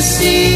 see